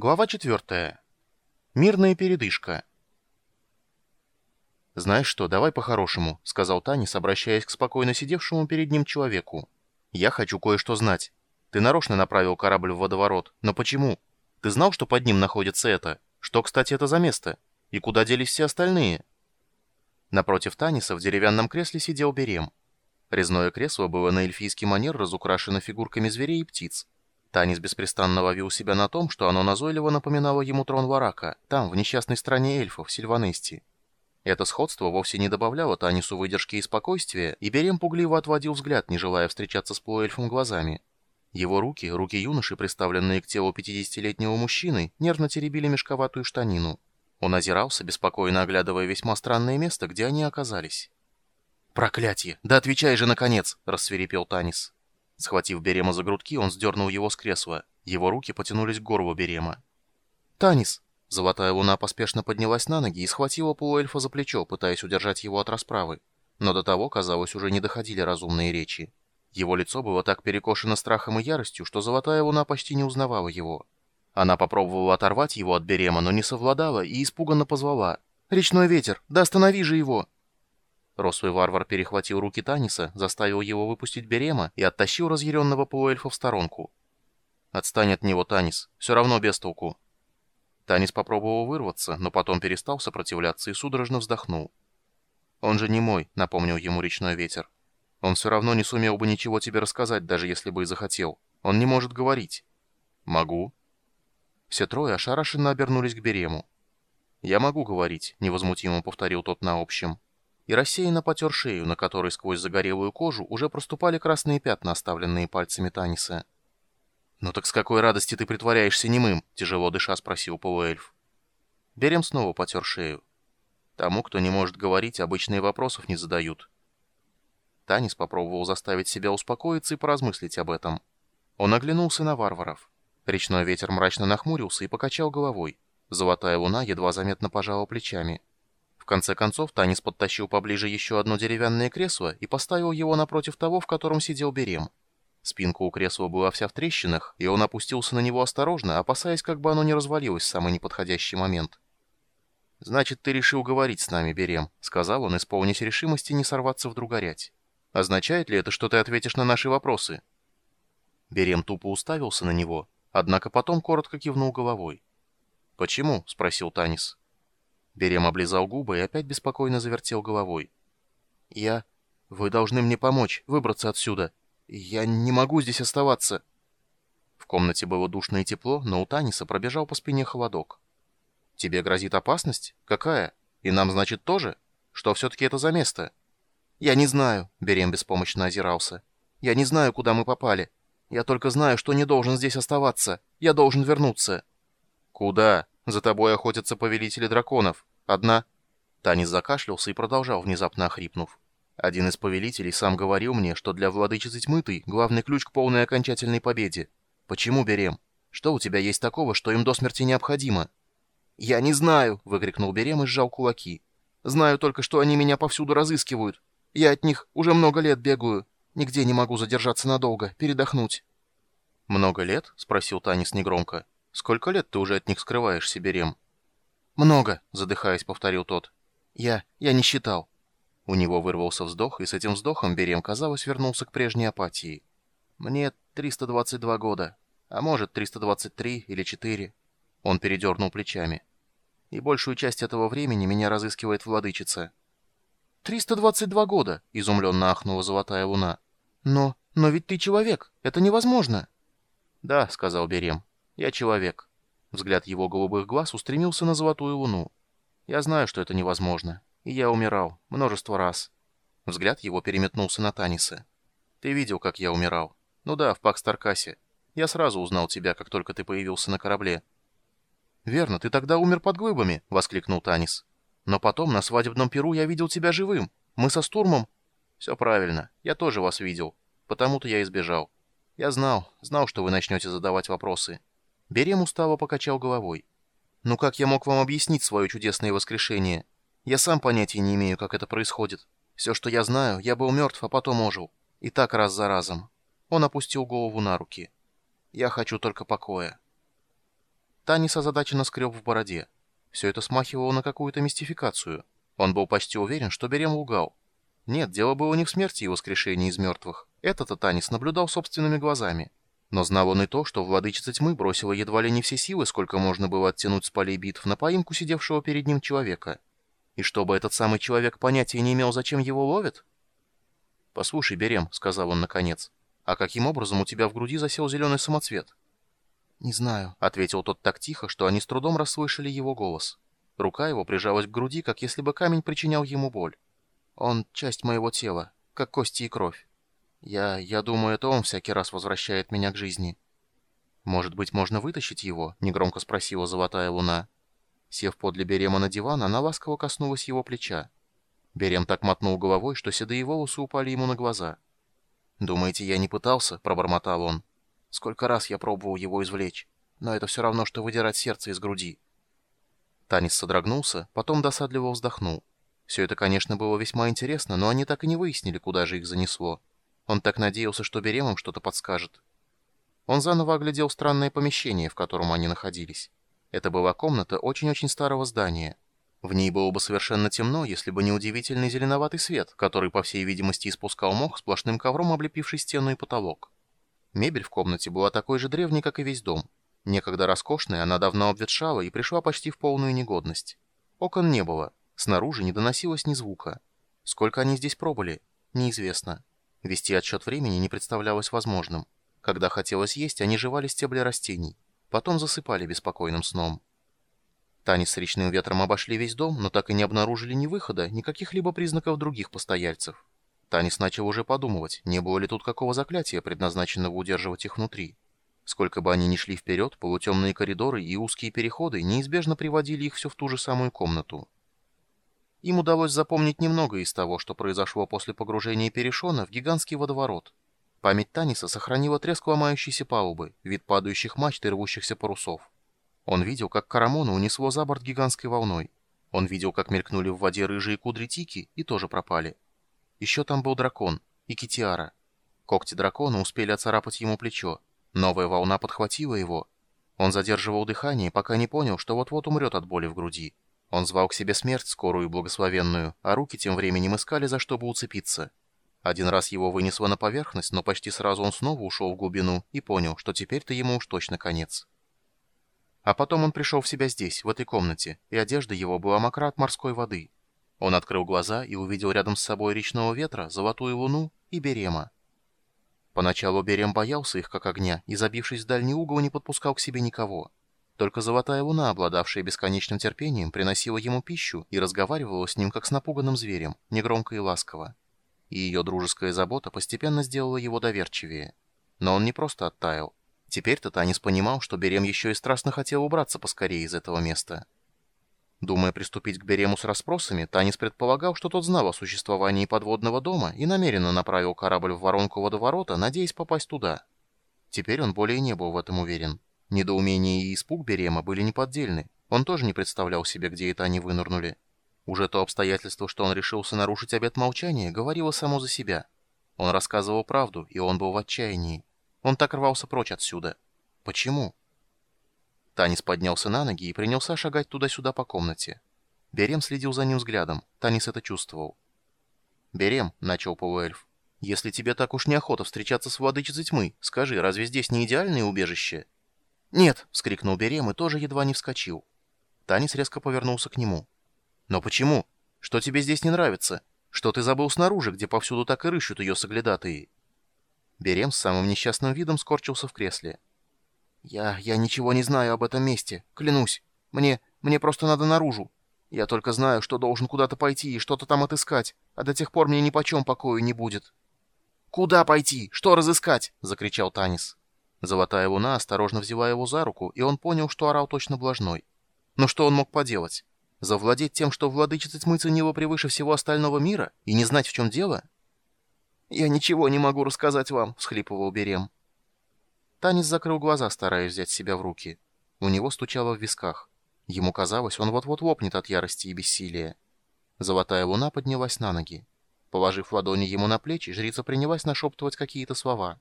Глава 4. Мирная передышка. «Знаешь что, давай по-хорошему», — сказал Танис, обращаясь к спокойно сидевшему перед ним человеку. «Я хочу кое-что знать. Ты нарочно направил корабль в водоворот, но почему? Ты знал, что под ним находится это? Что, кстати, это за место? И куда делись все остальные?» Напротив Таниса в деревянном кресле сидел Берем. Резное кресло было на эльфийский манер разукрашено фигурками зверей и птиц. Танис беспрестанно ловил себя на том, что оно назойливо напоминало ему трон Варака, там, в несчастной стране эльфов, Сильванести. Это сходство вовсе не добавляло Танису выдержки и спокойствия, и Берем пугливо отводил взгляд, не желая встречаться с полуэльфом глазами. Его руки, руки юноши, приставленные к телу 50-летнего мужчины, нервно теребили мешковатую штанину. Он озирался, беспокойно оглядывая весьма странное место, где они оказались. «Проклятие! Да отвечай же, наконец!» — рассверепел Танис. Схватив Берема за грудки, он сдернул его с кресла. Его руки потянулись к горлу Берема. «Танис!» Золотая луна поспешно поднялась на ноги и схватила полуэльфа за плечо, пытаясь удержать его от расправы. Но до того, казалось, уже не доходили разумные речи. Его лицо было так перекошено страхом и яростью, что золотая луна почти не узнавала его. Она попробовала оторвать его от Берема, но не совладала и испуганно позвала. «Речной ветер! Да останови же его!» Рослый варвар перехватил руки Таниса, заставил его выпустить Берема и оттащил разъяренного полуэльфа в сторонку. «Отстань от него, Танис. Все равно без толку». Танис попробовал вырваться, но потом перестал сопротивляться и судорожно вздохнул. «Он же не мой», — напомнил ему речной ветер. «Он все равно не сумел бы ничего тебе рассказать, даже если бы и захотел. Он не может говорить». «Могу». Все трое ошарашенно обернулись к Берему. «Я могу говорить», — невозмутимо повторил тот на общем и рассеянно потер шею, на которой сквозь загорелую кожу уже проступали красные пятна, оставленные пальцами Таниса. «Ну так с какой радости ты притворяешься немым?» — тяжело дыша спросил полуэльф. Берем снова потер шею. Тому, кто не может говорить, обычные вопросов не задают. Танис попробовал заставить себя успокоиться и поразмыслить об этом. Он оглянулся на варваров. Речной ветер мрачно нахмурился и покачал головой. Золотая луна едва заметно пожала плечами конце концов, Танис подтащил поближе еще одно деревянное кресло и поставил его напротив того, в котором сидел Берем. Спинка у кресла была вся в трещинах, и он опустился на него осторожно, опасаясь, как бы оно не развалилось в самый неподходящий момент. «Значит, ты решил говорить с нами, Берем», — сказал он, исполнив решимости не сорваться вдруг горять. «Означает ли это, что ты ответишь на наши вопросы?» Берем тупо уставился на него, однако потом коротко кивнул головой. «Почему?» — спросил Танис. Берем облизал губы и опять беспокойно завертел головой. «Я... Вы должны мне помочь выбраться отсюда. Я не могу здесь оставаться». В комнате было душно и тепло, но у Таниса пробежал по спине холодок. «Тебе грозит опасность? Какая? И нам, значит, тоже? Что все-таки это за место?» «Я не знаю», — Берем беспомощно озирался. «Я не знаю, куда мы попали. Я только знаю, что не должен здесь оставаться. Я должен вернуться». «Куда? За тобой охотятся повелители драконов. Одна...» Танис закашлялся и продолжал, внезапно охрипнув. «Один из повелителей сам говорил мне, что для владычицы тьмы ты — главный ключ к полной окончательной победе. Почему, Берем? Что у тебя есть такого, что им до смерти необходимо?» «Я не знаю!» — выкрикнул Берем и сжал кулаки. «Знаю только, что они меня повсюду разыскивают. Я от них уже много лет бегаю. Нигде не могу задержаться надолго, передохнуть». «Много лет?» — спросил Танис негромко. «Сколько лет ты уже от них скрываешься, Берем?» «Много», — задыхаясь, повторил тот. «Я... я не считал». У него вырвался вздох, и с этим вздохом Берем, казалось, вернулся к прежней апатии. «Мне 322 года. А может, 323 или 4». Он передернул плечами. «И большую часть этого времени меня разыскивает владычица». «322 года!» — изумленно ахнула Золотая Луна. «Но... но ведь ты человек! Это невозможно!» «Да», — сказал Берем, — «я человек. Взгляд его голубых глаз устремился на золотую луну. «Я знаю, что это невозможно. И я умирал. Множество раз». Взгляд его переметнулся на Таниса. «Ты видел, как я умирал? Ну да, в Пакстаркасе. Я сразу узнал тебя, как только ты появился на корабле». «Верно, ты тогда умер под глыбами», — воскликнул Танис. «Но потом на свадебном перу я видел тебя живым. Мы со Стурмом...» «Все правильно. Я тоже вас видел. Потому-то я избежал. Я знал, знал, что вы начнете задавать вопросы. Берем устало покачал головой. «Ну как я мог вам объяснить свое чудесное воскрешение? Я сам понятия не имею, как это происходит. Все, что я знаю, я был мертв, а потом ожил. И так раз за разом». Он опустил голову на руки. «Я хочу только покоя». Танис озадаченно скреб в бороде. Все это смахивало на какую-то мистификацию. Он был почти уверен, что Берем лгал. Нет, дело было не в смерти и воскрешении из мертвых. Это-то Танис наблюдал собственными глазами. Но знал он и то, что владычица тьмы бросила едва ли не все силы, сколько можно было оттянуть с полей битв, на поимку сидевшего перед ним человека. И чтобы этот самый человек понятия не имел, зачем его ловят? «Послушай, Берем», — сказал он наконец, — «а каким образом у тебя в груди засел зеленый самоцвет?» «Не знаю», — ответил тот так тихо, что они с трудом расслышали его голос. Рука его прижалась к груди, как если бы камень причинял ему боль. «Он — часть моего тела, как кости и кровь. Я... я думаю, это он всякий раз возвращает меня к жизни». «Может быть, можно вытащить его?» — негромко спросила Золотая Луна. Сев подле Берема на диван, она ласково коснулась его плеча. Берем так мотнул головой, что седые волосы упали ему на глаза. «Думаете, я не пытался?» — пробормотал он. Сколько раз я пробовал его извлечь, но это все равно, что выдирать сердце из груди. Танис содрогнулся, потом досадливо вздохнул. Все это, конечно, было весьма интересно, но они так и не выяснили, куда же их занесло. Он так надеялся, что Берем им что-то подскажет. Он заново оглядел странное помещение, в котором они находились. Это была комната очень-очень старого здания. В ней было бы совершенно темно, если бы не удивительный зеленоватый свет, который, по всей видимости, испускал мох сплошным ковром, облепивший стену и потолок. Мебель в комнате была такой же древней, как и весь дом. Некогда роскошная, она давно обветшала и пришла почти в полную негодность. Окон не было, снаружи не доносилось ни звука. Сколько они здесь пробыли, неизвестно. Вести отсчет времени не представлялось возможным. Когда хотелось есть, они жевали стебли растений. Потом засыпали беспокойным сном. Танец с речным ветром обошли весь дом, но так и не обнаружили ни выхода, ни каких-либо признаков других постояльцев. Танис начал уже подумывать, не было ли тут какого заклятия, предназначенного удерживать их внутри. Сколько бы они ни шли вперед, полутемные коридоры и узкие переходы неизбежно приводили их все в ту же самую комнату. Им удалось запомнить немного из того, что произошло после погружения Перешона в гигантский водоворот. Память Таниса сохранила треск ломающейся палубы, вид падающих мачт и рвущихся парусов. Он видел, как Карамона унесло за борт гигантской волной. Он видел, как мелькнули в воде рыжие кудри Тики и тоже пропали. Еще там был дракон и Китиара. Когти дракона успели оцарапать ему плечо. Новая волна подхватила его. Он задерживал дыхание, пока не понял, что вот-вот умрет от боли в груди. Он звал к себе смерть, скорую и благословенную, а руки тем временем искали, за что бы уцепиться. Один раз его вынесло на поверхность, но почти сразу он снова ушел в глубину и понял, что теперь-то ему уж точно конец. А потом он пришел в себя здесь, в этой комнате, и одежда его была мокра от морской воды. Он открыл глаза и увидел рядом с собой речного ветра, золотую луну и Берема. Поначалу Берем боялся их как огня и, забившись в дальний угол, не подпускал к себе никого. Только золотая луна, обладавшая бесконечным терпением, приносила ему пищу и разговаривала с ним, как с напуганным зверем, негромко и ласково. И ее дружеская забота постепенно сделала его доверчивее. Но он не просто оттаял. Теперь-то Танис понимал, что Берем еще и страстно хотел убраться поскорее из этого места. Думая приступить к Берему с расспросами, Танис предполагал, что тот знал о существовании подводного дома и намеренно направил корабль в воронку водоворота, надеясь попасть туда. Теперь он более не был в этом уверен. Недоумение и испуг Берема были неподдельны. Он тоже не представлял себе, где это они вынырнули. Уже то обстоятельство, что он решился нарушить обет молчания, говорило само за себя. Он рассказывал правду, и он был в отчаянии. Он так рвался прочь отсюда. Почему? Танис поднялся на ноги и принялся шагать туда-сюда по комнате. Берем следил за ним взглядом. Танис это чувствовал. «Берем», — начал полуэльф, — «если тебе так уж неохота встречаться с владычицей тьмы, скажи, разве здесь не идеальное убежище?» «Нет!» — вскрикнул Берем и тоже едва не вскочил. Танис резко повернулся к нему. «Но почему? Что тебе здесь не нравится? Что ты забыл снаружи, где повсюду так и рыщут ее соглядатые?» Берем с самым несчастным видом скорчился в кресле. «Я... я ничего не знаю об этом месте, клянусь. Мне... мне просто надо наружу. Я только знаю, что должен куда-то пойти и что-то там отыскать, а до тех пор мне ни почем покою не будет». «Куда пойти? Что разыскать?» — закричал Танис. Золотая луна осторожно взяла его за руку, и он понял, что орал точно блажной. Но что он мог поделать? Завладеть тем, что владычица тьмы ценила превыше всего остального мира, и не знать, в чем дело? «Я ничего не могу рассказать вам», — всхлипывал Берем. Танис закрыл глаза, стараясь взять себя в руки. У него стучало в висках. Ему казалось, он вот-вот лопнет от ярости и бессилия. Золотая луна поднялась на ноги. Положив ладони ему на плечи, жрица принялась нашептывать какие-то слова.